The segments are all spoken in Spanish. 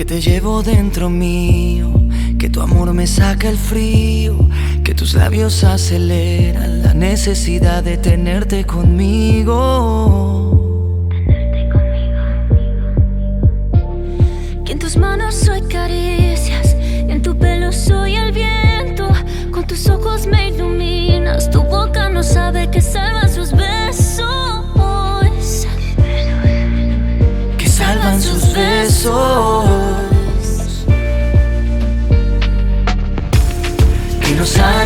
Que te llevo dentro mío, que tu amor me saca el frío, que tus labios aceleran la necesidad de tenerte conmigo. Que en tus manos soy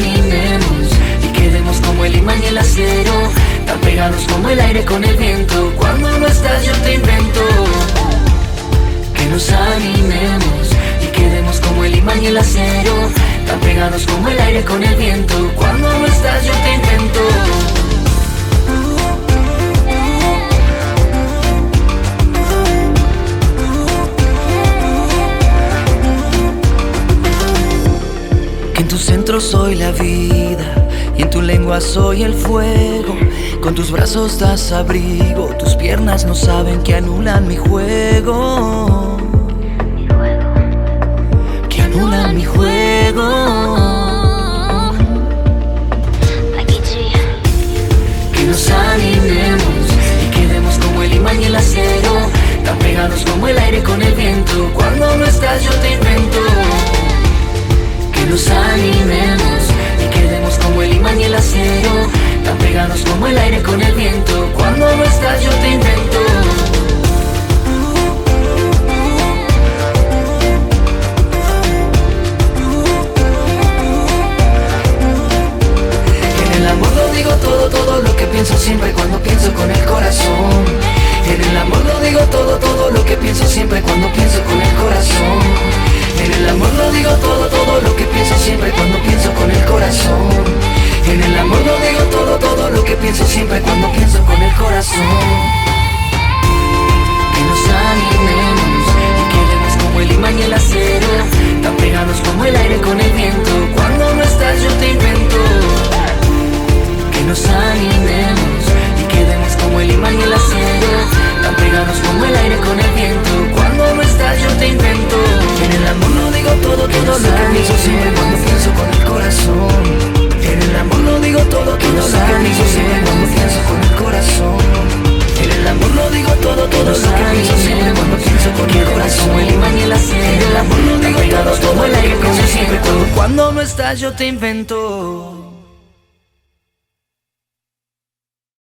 nos animemos y quedemos como el imán y el acero, tan pegados como el aire con el viento. Cuando no estás yo te invento. Que nos animemos y quedemos como el imán y el acero, tan pegados como el aire con el viento. Cuando no estás yo te invento. Que en tu centro soy la vida y en tu lengua soy el fuego. Con tus brazos das abrigo, tus piernas no saben que anulan mi juego. Como el aire con el viento. Cuando no estás yo te invento. En el amor lo digo todo, todo lo que pienso siempre cuando pienso con el corazón. En el amor lo digo todo, todo lo que pienso siempre lo que siempre cuando pienso con el corazón. En el amor lo digo todo, todo lo que pienso siempre cuando pienso con el corazón. En el amor lo digo todo, todo lo que pienso siempre cuando pienso con el corazón. El imán y el. En el amor lo digo todo, todo el aire pienso siempre cuando, cuando no estás yo te invento.